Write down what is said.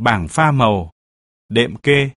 bảng pha màu, đệm kê,